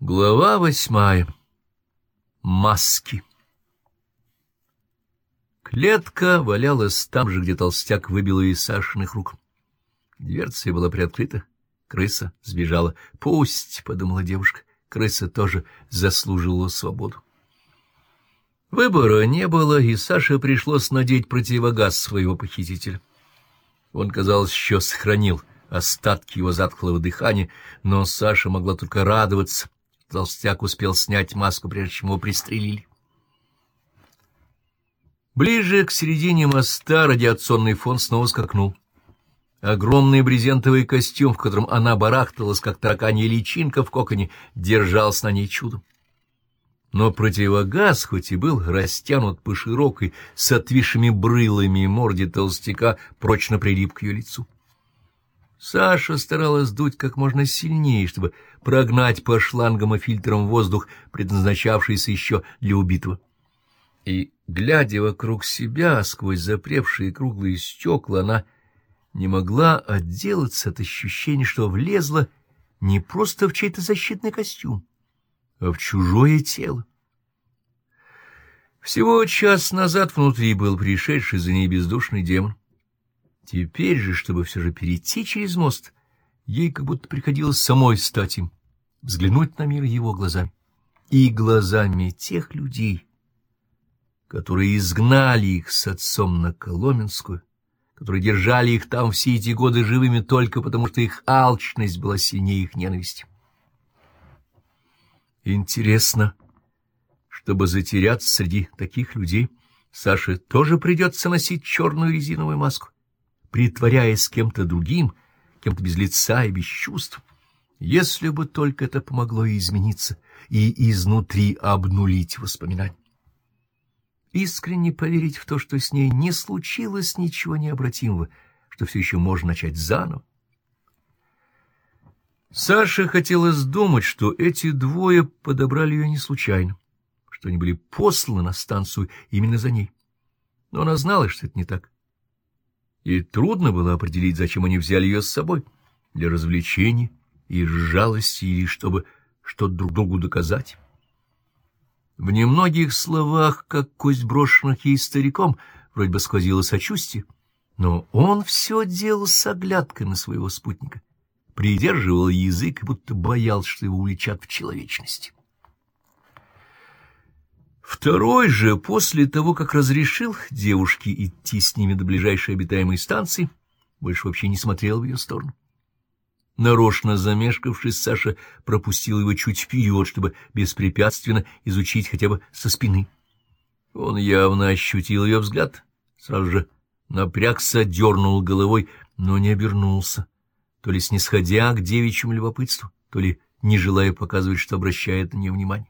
Глава восьмая. Маски. Клетка валялась там же, где толстяк выбил ее из Сашиных рук. Дверца была приоткрыта. Крыса сбежала. «Пусть», — подумала девушка, — крыса тоже заслуживала свободу. Выбора не было, и Саше пришлось надеть противогаз своего похитителя. Он, казалось, еще сохранил остатки его затхлого дыхания, но Саша могла только радоваться — Толстяк успел снять маску, прежде чем его пристрелили. Ближе к середине моста радиационный фон снова скакнул. Огромный брезентовый костюм, в котором она барахталась, как тараканья личинка в коконе, держался на ней чудом. Но противогаз, хоть и был растянут по широкой, с отвисшими брылами морде толстяка, прочно прилип к ее лицу. Саша старалась дуть как можно сильнее, чтобы прогнать по шлангам и фильтрам воздух, предназначавшийся еще для убитого. И, глядя вокруг себя сквозь запревшие круглые стекла, она не могла отделаться от ощущения, что влезла не просто в чей-то защитный костюм, а в чужое тело. Всего час назад внутри был пришедший за ней бездушный демон. Теперь же, чтобы все же перейти через мост, ей как будто приходилось самой стать им, взглянуть на мир его глазами. И глазами тех людей, которые изгнали их с отцом на Коломенскую, которые держали их там все эти годы живыми только потому, что их алчность была сильнее их ненависти. Интересно, чтобы затеряться среди таких людей, Саше тоже придется носить черную резиновую маску притворяясь кем-то другим, кем-то без лица и без чувств. Если бы только это помогло ей измениться и изнутри обнулить воспоминания. Искренне поверить в то, что с ней не случилось ничего необратимого, что все еще можно начать заново. Саше хотелось думать, что эти двое подобрали ее не случайно, что они были посланы на станцию именно за ней. Но она знала, что это не так и трудно было определить, зачем они взяли ее с собой, для развлечения и жалости, или чтобы что-то друг другу доказать. В немногих словах, как кость брошенных ей стариком, вроде бы сквозило сочувствие, но он все делал с оглядкой на своего спутника, придерживал язык, будто боялся, что его уличат в человечности. Второй же, после того, как разрешил девушке идти с ними до ближайшей обитаемой станции, больше вообще не смотрел в ее сторону. Нарочно замешкавшись, Саша пропустил его чуть вперед, чтобы беспрепятственно изучить хотя бы со спины. Он явно ощутил ее взгляд, сразу же напрягся, дернул головой, но не обернулся, то ли снисходя к девичьему любопытству, то ли не желая показывать, что обращает на нее внимание.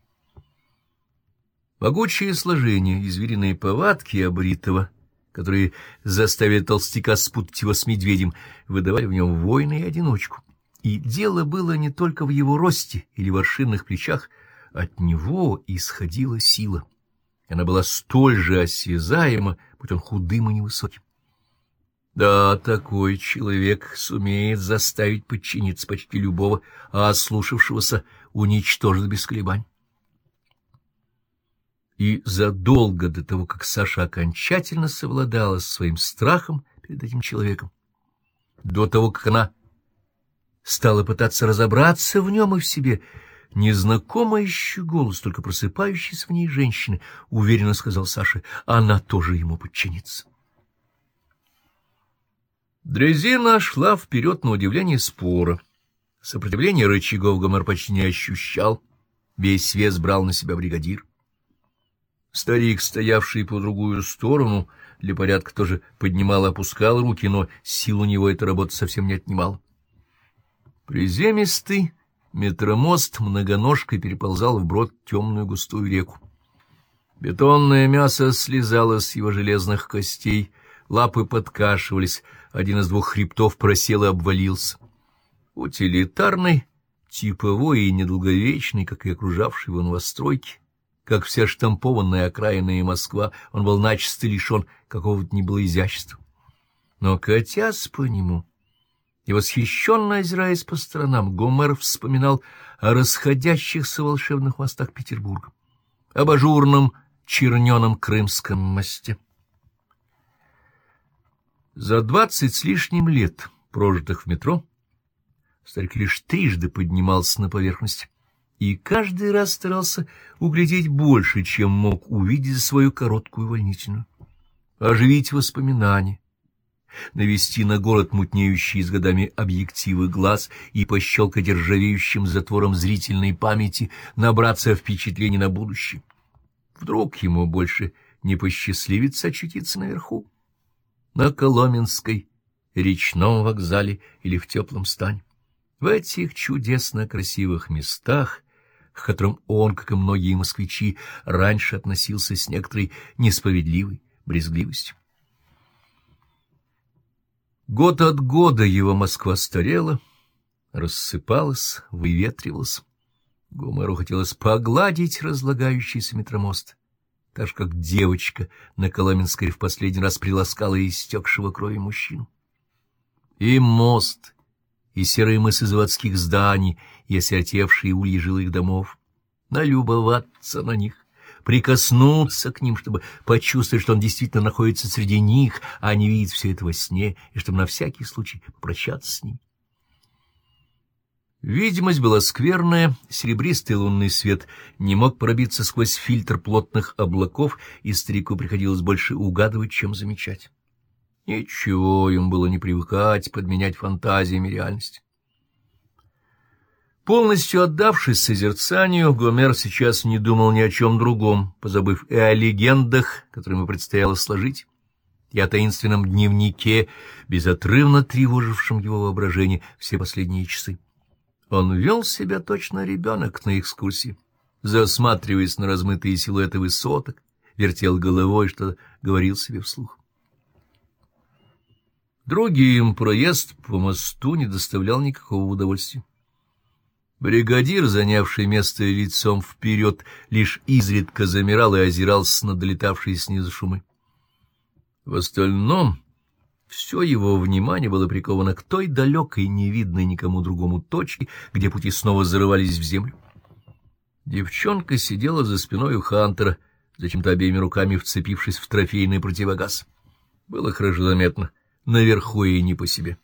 Могучее сложение и звериные повадки обритого, которые заставили толстяка спутать его с медведем, выдавали в нем воина и одиночку. И дело было не только в его росте или воршинных плечах, от него исходила сила. Она была столь же осязаема, будь он худым и невысоким. Да, такой человек сумеет заставить подчиниться почти любого, а ослушавшегося уничтожит без колебаний и задолго до того, как Саша окончательно совладала с своим страхом перед этим человеком, до того, как она стала пытаться разобраться в нем и в себе, незнакомый еще голос, только просыпающийся в ней женщины, уверенно сказал Саше, она тоже ему подчинится. Дрезина шла вперед на удивление спора. Сопротивление рычагов Гомер почти не ощущал, весь вес брал на себя бригадир. Старик, стоявший по другую сторону, для порядка тоже поднимал и опускал руки, но сил у него эта работа совсем не отнимала. Приземистый метромост многоножкой переползал вброд темную густую реку. Бетонное мясо слезало с его железных костей, лапы подкашивались, один из двух хребтов просел и обвалился. Утилитарный, типовой и недолговечный, как и окружавший его новостройки, как вся штампованная окраина и Москва, он был начисто лишен какого-то не было изящества. Но, катясь по нему И восхищенно озираясь по сторонам, Гомер вспоминал о расходящихся волшебных мостах Петербурга, об ажурном черненом крымском мосте. За двадцать с лишним лет, прожитых в метро, старик лишь трижды поднимался на поверхность и каждый раз старался углядеть больше, чем мог увидеть за свою короткую вольнительную, оживить воспоминания, навести на город мутнеющие с годами объективы глаз и пощелкать ржавеющим затвором зрительной памяти, набраться впечатлений на будущее. Вдруг ему больше не посчастливится очутиться наверху, на Коломенской, речном вокзале или в теплом стане. В этих чудесно красивых местах к которым он, как и многие москвичи, раньше относился с некоторой несправедливой брезгливостью. Год от года его Москва старела, рассыпалась, выветривалась. Гомеру хотелось погладить разлагающийся метромост, так же, как девочка на Коломенской в последний раз приласкала истекшего крови мужчину. И мост, и серые мысы заводских зданий, и осиротевшие ульи жилых домов. Налюбоваться на них, прикоснуться к ним, чтобы почувствовать, что он действительно находится среди них, а не видит все это во сне, и чтобы на всякий случай попрощаться с ним. Видимость была скверная, серебристый лунный свет не мог пробиться сквозь фильтр плотных облаков, и старику приходилось больше угадывать, чем замечать. Ничего им было не привыкать подменять фантазиями реальность. Полностью отдавшись созерцанию, Гомер сейчас не думал ни о чем другом, позабыв и о легендах, которые ему предстояло сложить, и о таинственном дневнике, безотрывно тревожившем его воображение все последние часы. Он вел себя точно ребенок на экскурсии, засматриваясь на размытые силуэты высоток, вертел головой, что говорил себе вслух. Другим проезд по мосту не доставлял никакого удовольствия. Бригадир, занявший место лицом вперед, лишь изредка замирал и озирался на долетавшие снизу шумы. В остальном все его внимание было приковано к той далекой, невидной никому другому точке, где пути снова зарывались в землю. Девчонка сидела за спиной у Хантера, зачем-то обеими руками вцепившись в трофейный противогаз. Было хорошо заметно наверху и не по себе.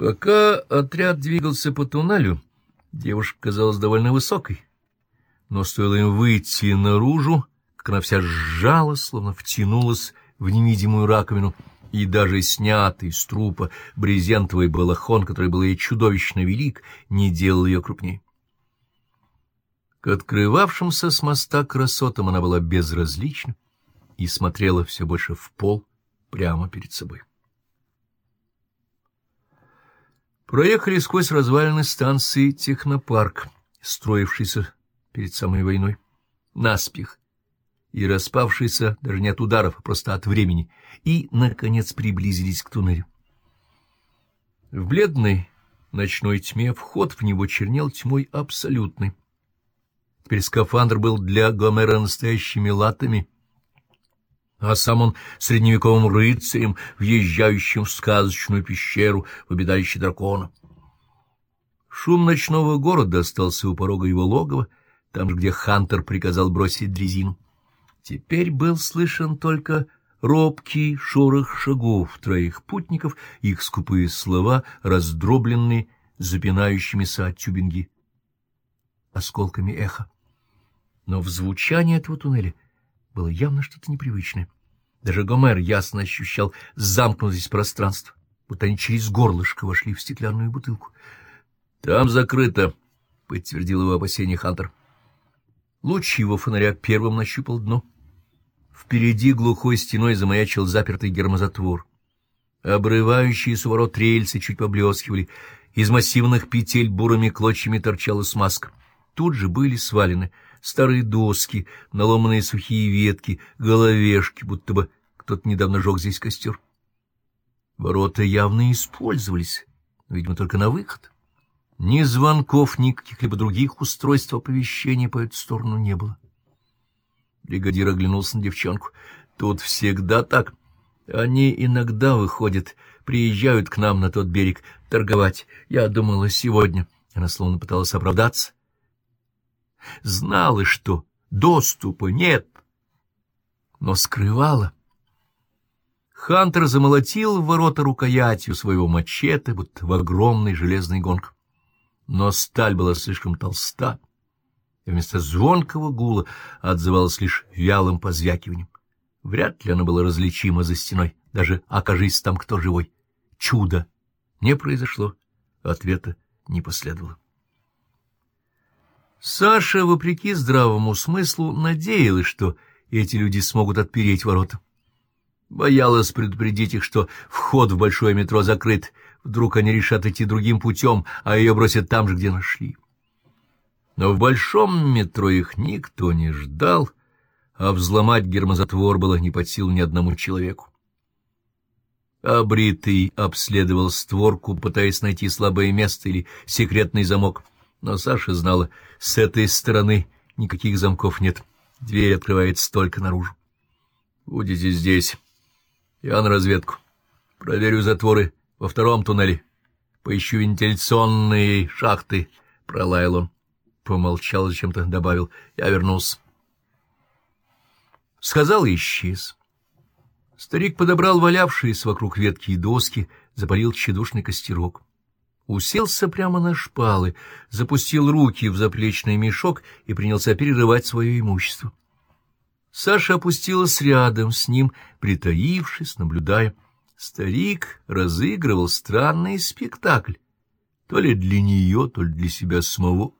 Пока отряд двигался по туннелю, девушка казалась довольно высокой, но стоило им выйти наружу, как она вся сжалась, словно втянулась в невидимую раковину, и даже снятый с трупа брезентовый балахон, который был ей чудовищно велик, не делал ее крупнее. К открывавшимся с моста красотам она была безразлична и смотрела все больше в пол, прямо перед собой. Проехали сквозь развалины станции «Технопарк», строившийся перед самой войной, наспех, и распавшийся даже не от ударов, а просто от времени, и, наконец, приблизились к туннелю. В бледной ночной тьме вход в него чернел тьмой абсолютной. Теперь скафандр был для Гомера настоящими латами — а сам он средневековым рыцарем, въезжающим в сказочную пещеру в обиталище дракона. Шум ночного города остался у порога его логова, там же, где Хантер приказал бросить дрезину. Теперь был слышен только робкий шорох шагов троих путников, их скупые слова, раздробленные запинающимися от тюбинги осколками эха. Но в звучании этого туннеля было явно что-то непривычное. Даже Гомер ясно ощущал замкнутость пространства, будто они через горлышко вошли в стеклянную бутылку. — Там закрыто, — подтвердил его опасение Хантер. Луч его фонаря первым нащупал дно. Впереди глухой стеной замаячил запертый гермозатвор. Обрывающиеся ворот рельсы чуть поблескивали, из массивных петель бурыми клочьями торчала смазка. Тут же были свалены старые доски, наломанные сухие ветки, головешки, будто бы кто-то недавно жег здесь костер. Ворота явно использовались, видимо, только на выход. Ни звонков, ни каких-либо других устройств оповещения по эту сторону не было. Бригадир оглянулся на девчонку. Тут всегда так. Они иногда выходят, приезжают к нам на тот берег торговать. Я думала, сегодня. Она словно пыталась оправдаться. Знала, что доступа нет, но скрывала. Хантер замолотил в ворота рукоятью своего мачете, будто в огромный железный гонг. Но сталь была слишком толста, и вместо звонкого гула отзывалась лишь вялым позвякиванием. Вряд ли она была различима за стеной, даже окажись там кто живой. Чудо не произошло, ответа не последовало. Саша, вопреки здравому смыслу, надеялась, что эти люди смогут отпереть ворота. Боялась предупредить их, что вход в большое метро закрыт, вдруг они решат идти другим путем, а ее бросят там же, где нашли. Но в большом метро их никто не ждал, а взломать гермозатвор было не под силу ни одному человеку. Обритый обследовал створку, пытаясь найти слабое место или секретный замок, но Саша знала, с этой стороны никаких замков нет, дверь открывается только наружу. «Будете здесь. Я на разведку. Проверю затворы во втором туннеле. Поищу вентиляционные шахты», — пролаял он. Помолчал, зачем-то добавил. «Я вернулся». Сказал и исчез. Старик подобрал валявшиеся вокруг ветки и доски, запалил тщедушный костерок. Уселся прямо на шпалы, запустил руки в заплечный мешок и принялся перерывать свое имущество. Саша опустилась рядом с ним, притаившись, наблюдая. Старик разыгрывал странный спектакль, то ли для нее, то ли для себя самого.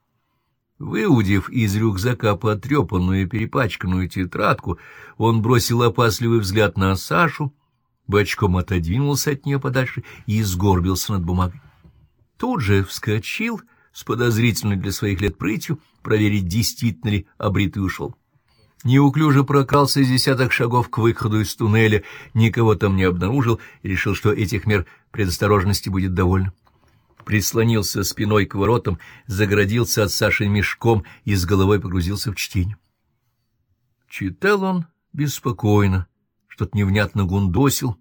Выудив из рюкзака потрепанную и перепачканную тетрадку, он бросил опасливый взгляд на Сашу, бочком отодвинулся от нее подальше и сгорбился над бумагой. Тут же вскочил с подозрительной для своих лет прытью проверить, действительно ли обритый ушел. Неуклюже прокрался из десяток шагов к выходу из туннеля, никого там не обнаружил и решил, что этих мер предосторожности будет довольно прислонился спиной к воротам, загородился от Саши мешком и с головой погрузился в чтение. Читал он беспокойно, что-то невнятно гундосил,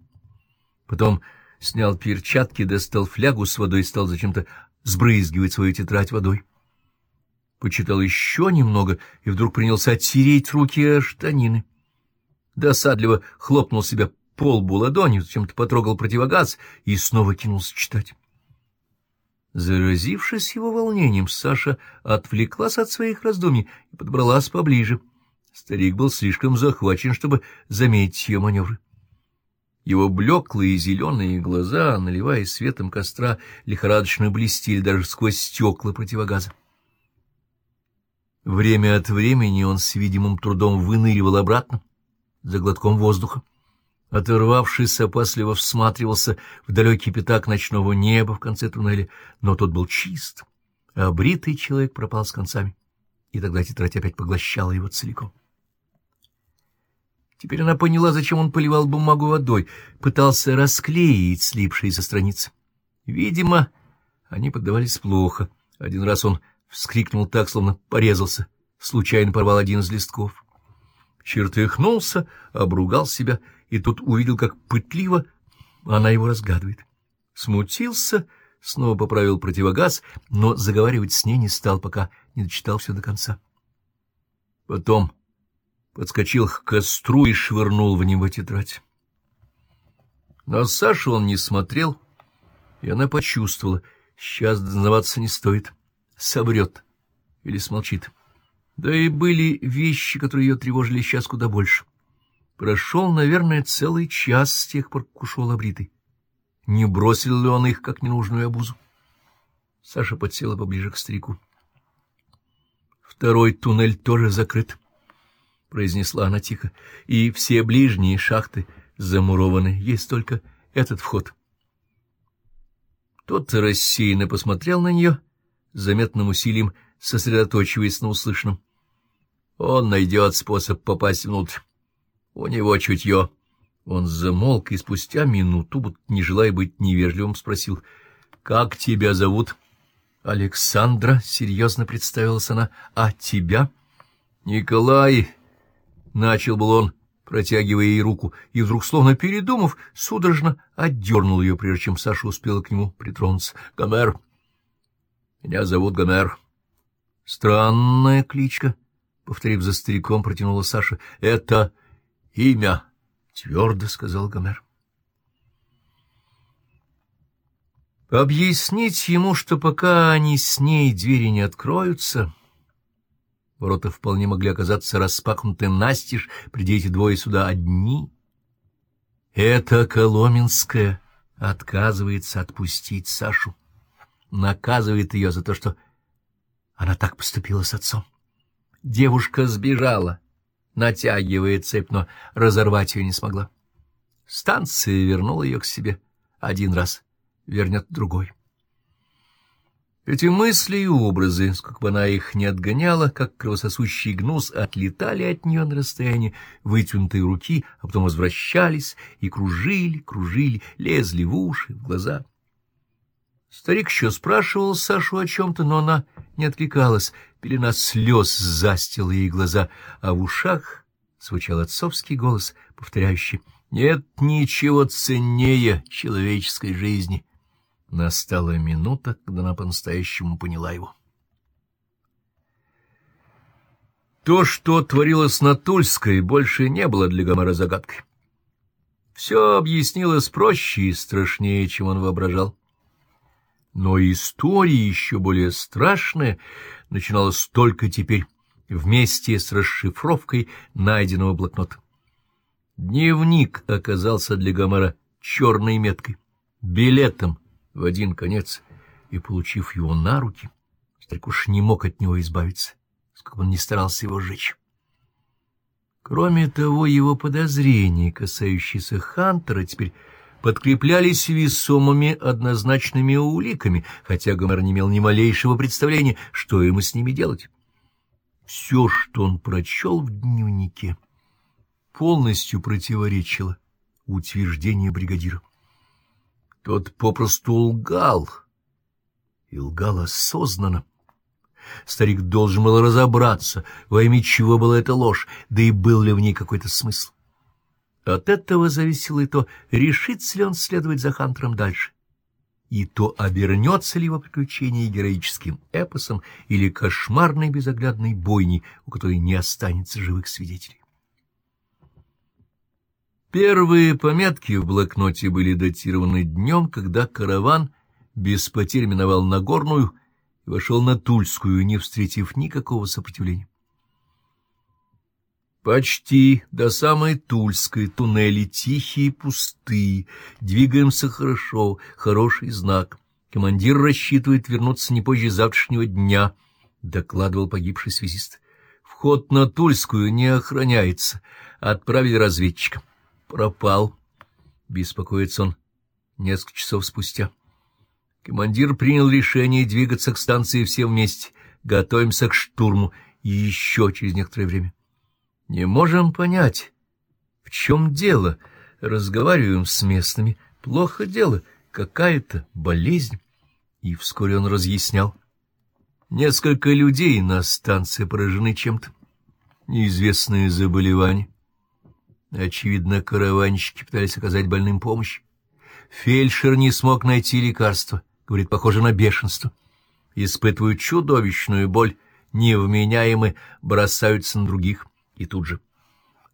потом снял перчатки, достал флягу с водой и стал зачем-то сбрызгивать свою тетрадь водой. Почитал еще немного и вдруг принялся оттереть руки штанины. Досадливо хлопнул себя по лбу ладонью, зачем-то потрогал противогаз и снова кинулся читать. Заразившись его волнением, Саша отвлеклась от своих раздумий и подбралась поближе. Старик был слишком захвачен, чтобы заметить ее маневры. Его блеклые зеленые глаза, наливаясь светом костра, лихорадочно блестели даже сквозь стекла противогаза. Время от времени он с видимым трудом выныривал обратно, за глотком воздуха. Оторвавшись, опасливо всматривался в далекий пятак ночного неба в конце туннеля, но тот был чист, а бритый человек пропал с концами, и тогда тетрадь опять поглощала его целиком. Теперь она поняла, зачем он поливал бумагу водой, пытался расклеить слипшиеся страницы. Видимо, они поддавались плохо. Один раз он вскрикнул так, словно порезался, случайно порвал один из листков. Чертыхнулся, обругал себя — и тут увидел, как пытливо она его разгадывает. Смутился, снова поправил противогаз, но заговаривать с ней не стал, пока не дочитал все до конца. Потом подскочил к костру и швырнул в него тетрадь. Но Сашу он не смотрел, и она почувствовала, сейчас дознаваться не стоит, собрет или смолчит. Да и были вещи, которые ее тревожили сейчас куда больше. Прошел, наверное, целый час с тех пор, как ушел обритый. Не бросил ли он их, как ненужную обузу? Саша подсела поближе к старику. «Второй туннель тоже закрыт», — произнесла она тихо, — «и все ближние шахты замурованы. Есть только этот вход». Тот рассеянно посмотрел на нее, заметным усилием сосредоточиваясь на услышанном. «Он найдет способ попасть внутрь». У него чутье. Он замолк и спустя минуту, будто не желая быть невежливым, спросил, «Как тебя зовут?» «Александра», — серьезно представилась она, — «а тебя?» «Николай», — начал был он, протягивая ей руку, и вдруг, словно передумав, судорожно отдернул ее, прежде чем Саша успела к нему притронуться. — Гомер! Меня зовут Гомер. — Странная кличка, — повторив за стариком, протянула Саша. — Это имя, — твердо сказал Гомер. Объяснить ему, что пока они с ней двери не откроются... Ворота вполне могли оказаться распахнуты настежь, приди эти двое сюда одни. Это Коломенская отказывается отпустить Сашу, наказывает ее за то, что она так поступила с отцом. Девушка сбежала, натягивая цепь, но разорвать ее не смогла. Станция вернула ее к себе один раз, вернет другой. Эти мысли и образы, сколько бы она их не отгоняла, как кровососущий гнус, отлетали от нее на расстояние вытянутой руки, а потом возвращались и кружили, кружили, лезли в уши, в глаза. Старик еще спрашивал Сашу о чем-то, но она не откликалась. Пелена слез застила ей глаза, а в ушах звучал отцовский голос, повторяющий «Нет ничего ценнее человеческой жизни». Настала минута, когда она по-настоящему поняла его. То, что творилось на Тульской, больше не было для Гомера загадкой. Все объяснилось проще и страшнее, чем он воображал. Но история еще более страшная начиналась только теперь, вместе с расшифровкой найденного блокнота. Дневник оказался для Гомера черной меткой, билетом в один конец, и, получив его на руки, старик уж не мог от него избавиться, сколько он не старался его сжечь. Кроме того, его подозрения, касающиеся Хантера, теперь подкреплялись весомыми однозначными уликами, хотя Гомер не имел ни малейшего представления, что ему с ними делать. Все, что он прочел в дневнике, полностью противоречило утверждению бригадира. Тот попросту лгал, и лгал осознанно. Старик должен был разобраться, во имя чего была эта ложь, да и был ли в ней какой-то смысл. От этого зависело и то, решится ли он следовать за Хантером дальше, и то, обернется ли его приключение героическим эпосом или кошмарной безоглядной бойней, у которой не останется живых свидетелей. Первые пометки в блокноте были датированы днем, когда караван без потерь миновал Нагорную и вошел на Тульскую, не встретив никакого сопротивления. Почти до самой Тульской туннели тихие и пустые, двигаемся хорошо, хороший знак. Командир рассчитывает вернуться не позже завтрашнего дня, — докладывал погибший связист. Вход на Тульскую не охраняется, отправили разведчика пропал, — беспокоится он несколько часов спустя. Командир принял решение двигаться к станции все вместе, готовимся к штурму и еще через некоторое время. Не можем понять, в чем дело, разговариваем с местными, плохо дело, какая-то болезнь. И вскоре он разъяснял. Несколько людей на станции поражены чем-то. Неизвестное заболевание Очевидно, караванщики пытались оказать больным помощь. Фельдшер не смог найти лекарства, говорит, похоже на бешенство. Испытывают чудовищную боль, невменяемы, бросаются на других и тут же.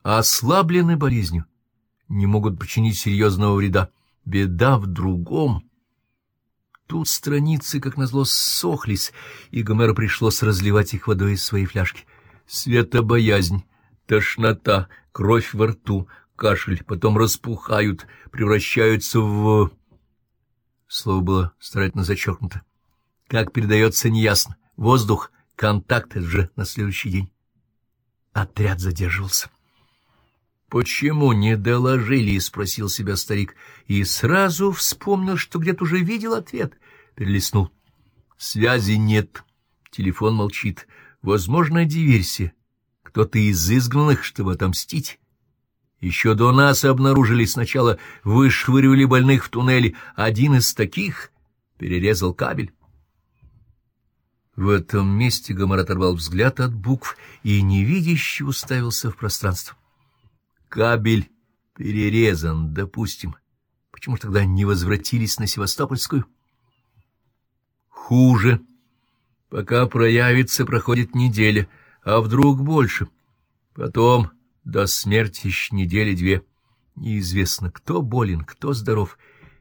Ослаблены болезнью, не могут причинить серьезного вреда. Беда в другом. Тут страницы, как назло, ссохлись, и Гомеру пришлось разливать их водой из своей фляжки. Светобоязнь тошнота, кровь во рту, кашель, потом распухают, превращаются в... Слово было старательно зачеркнуто. Как передается, неясно. Воздух, контакт — это же на следующий день. Отряд задерживался. «Почему не доложили?» — спросил себя старик. И сразу вспомнил, что где-то уже видел ответ. Перелистнул. «Связи нет. Телефон молчит. Возможно, диверсия кто-то из изгнанных, чтобы отомстить. Еще до нас обнаружили сначала, вышвыривали больных в туннеле. Один из таких перерезал кабель. В этом месте Гомор оторвал взгляд от букв и невидяще уставился в пространство. Кабель перерезан, допустим. Почему тогда не возвратились на Севастопольскую? Хуже. Пока проявится, проходит неделя, а вдруг больше. Потом до смерти еще недели-две. Неизвестно, кто болен, кто здоров.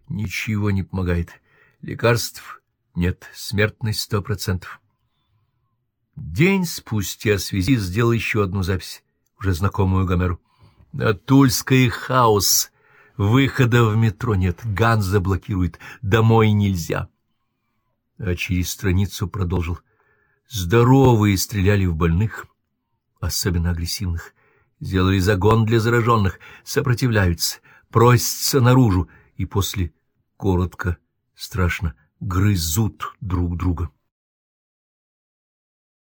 Ничего не помогает. Лекарств нет, смертность сто процентов. День спустя связи сделал еще одну запись, уже знакомую Гомеру. На Тульской хаос. Выхода в метро нет, Ганс заблокирует, домой нельзя. А через страницу продолжил. Здоровые стреляли в больных, особенно агрессивных. Сделали загон для зараженных, сопротивляются, просятся наружу и после коротко, страшно, грызут друг друга.